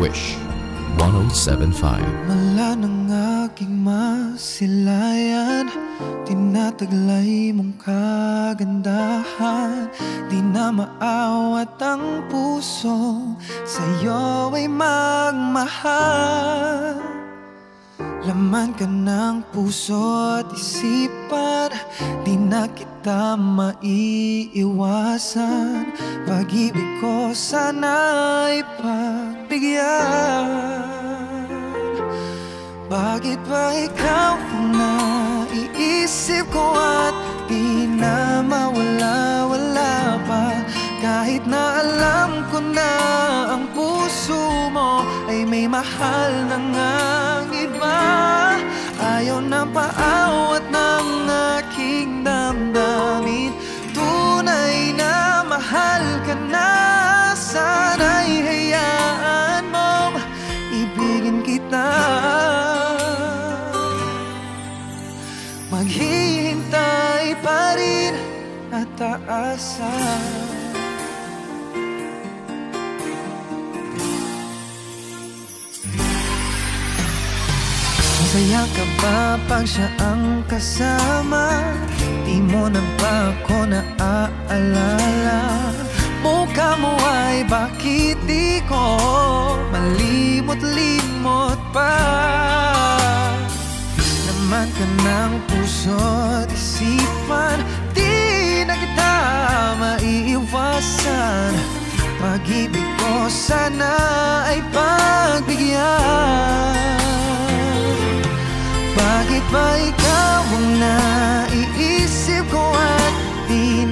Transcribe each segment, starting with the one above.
Wish. 1075. Mala ng aking masilayan. Tinataglay mong kagandahan. Di na maawat ang puso. Sa'yo ay magmahal Laman ka ng puso at isipan Di na kita maiiwasan. Pag-ibig ko sana'y pagbigyan. Bakit ba ikaw ang naiisip ko At di na mawala-wala pa Kahit na alam ko na ang puso mo Ay may mahal na ngang iba Ayaw na paawat ng aking damdamin. Tunay na mahal ka na Sana'y hayaan mong ibigin kita. Maghihintay pa rin at aasa Masaya ka ba pag siya ang kasama? Di mo na ba ako naaalala? Mukha mo ay bakit di ko malimot-limot pa? Laman ka ng puso at isipan Di na kita maiiwasan Pag-ibig ko sana ay pagbigyan ba ikaw ang naiisip ko At di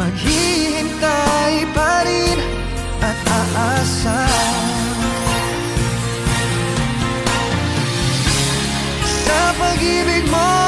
Maghihintay pa rin at aasa. Sa pag-ibig mo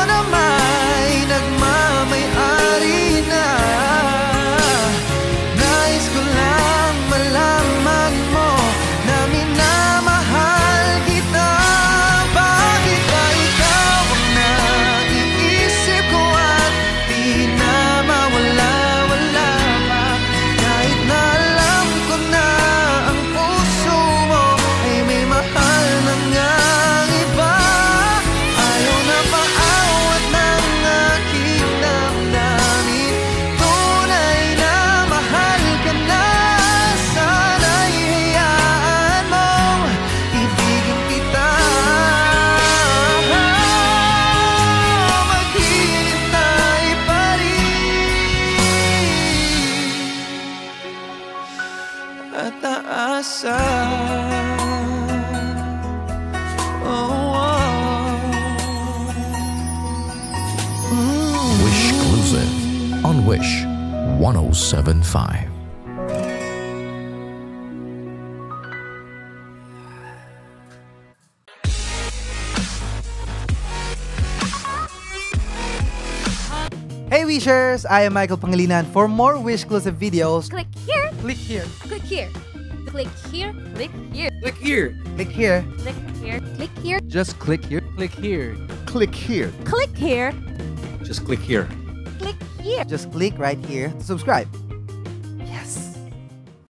1075. Hey Wishers! I am Michael Pangilinan. For more Wish exclusive videos, Click here, click here. click here, click here, click here, Click here. Click here. click here, click here, Just click here. Click here. Click here. click here, Just click here. Here. Just click right here to subscribe.